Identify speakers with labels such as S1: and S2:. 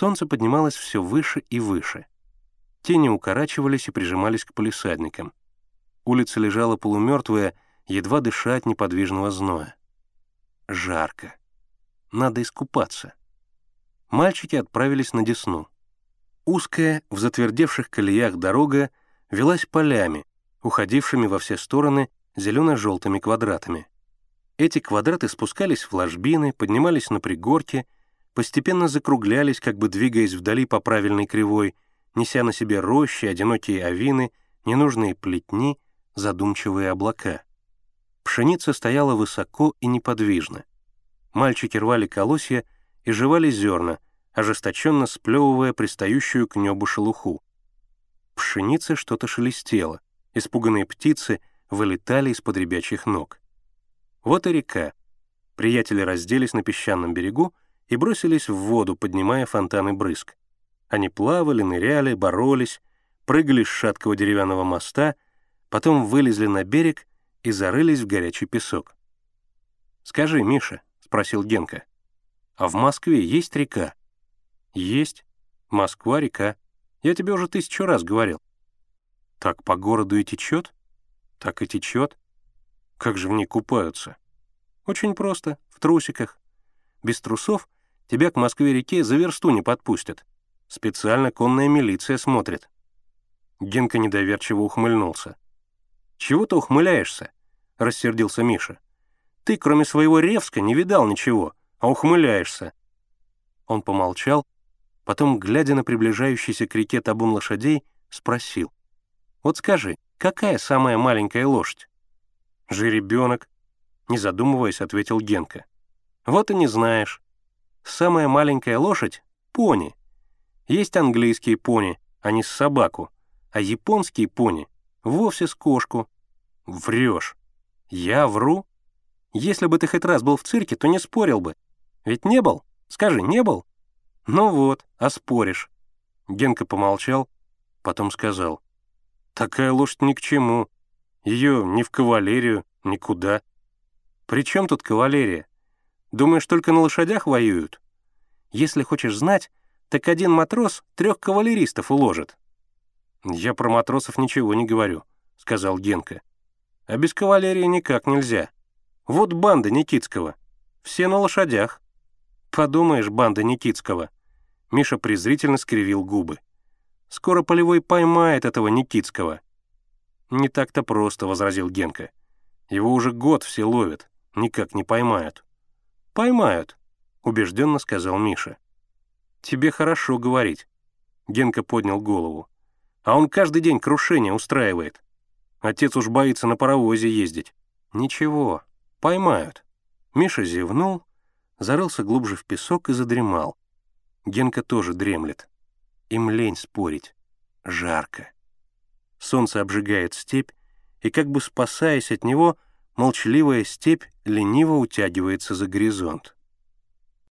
S1: Солнце поднималось все выше и выше. Тени укорачивались и прижимались к полисадникам. Улица лежала полумертвая, едва дыша от неподвижного зноя. Жарко. Надо искупаться. Мальчики отправились на Десну. Узкая, в затвердевших колеях дорога велась полями, уходившими во все стороны зелено-желтыми квадратами. Эти квадраты спускались в ложбины, поднимались на пригорки, постепенно закруглялись, как бы двигаясь вдали по правильной кривой, неся на себе рощи, одинокие авины, ненужные плетни, задумчивые облака. Пшеница стояла высоко и неподвижно. Мальчики рвали колосья и жевали зерна, ожесточенно сплевывая пристающую к небу шелуху. Пшеница что-то шелестело, испуганные птицы вылетали из-под ребячих ног. Вот и река. Приятели разделись на песчаном берегу и бросились в воду, поднимая фонтаны брызг. Они плавали, ныряли, боролись, прыгали с шаткого деревянного моста, потом вылезли на берег и зарылись в горячий песок. «Скажи, Миша», — спросил Генка, — «а в Москве есть река?» «Есть. Москва-река. Я тебе уже тысячу раз говорил». «Так по городу и течет?» «Так и течет. Как же в ней купаются?» «Очень просто, в трусиках. Без трусов тебя к Москве-реке за версту не подпустят. Специально конная милиция смотрит». Генка недоверчиво ухмыльнулся. «Чего ты ухмыляешься?» — рассердился Миша. «Ты, кроме своего Ревска, не видал ничего, а ухмыляешься». Он помолчал, потом, глядя на приближающийся к реке табун лошадей, спросил. «Вот скажи, какая самая маленькая лошадь?» «Жеребенок», — не задумываясь, ответил Генка. «Вот и не знаешь. Самая маленькая лошадь — пони. Есть английские пони, а не с собаку, а японские пони Вовсе с кошку. Врешь. Я вру? Если бы ты хоть раз был в цирке, то не спорил бы. Ведь не был? Скажи, не был? Ну вот, а споришь. Генка помолчал, потом сказал. Такая лошадь ни к чему. Ее ни в кавалерию, никуда. При чем тут кавалерия? Думаешь, только на лошадях воюют? Если хочешь знать, так один матрос трех кавалеристов уложит. «Я про матросов ничего не говорю», — сказал Генка. «А без кавалерии никак нельзя. Вот банда Никитского. Все на лошадях». «Подумаешь, банда Никитского». Миша презрительно скривил губы. «Скоро Полевой поймает этого Никитского». «Не так-то просто», — возразил Генка. «Его уже год все ловят, никак не поймают». «Поймают», — убежденно сказал Миша. «Тебе хорошо говорить». Генка поднял голову. А он каждый день крушение устраивает. Отец уж боится на паровозе ездить. Ничего, поймают. Миша зевнул, зарылся глубже в песок и задремал. Генка тоже дремлет. Им лень спорить. Жарко. Солнце обжигает степь, и как бы спасаясь от него, молчаливая степь лениво утягивается за горизонт.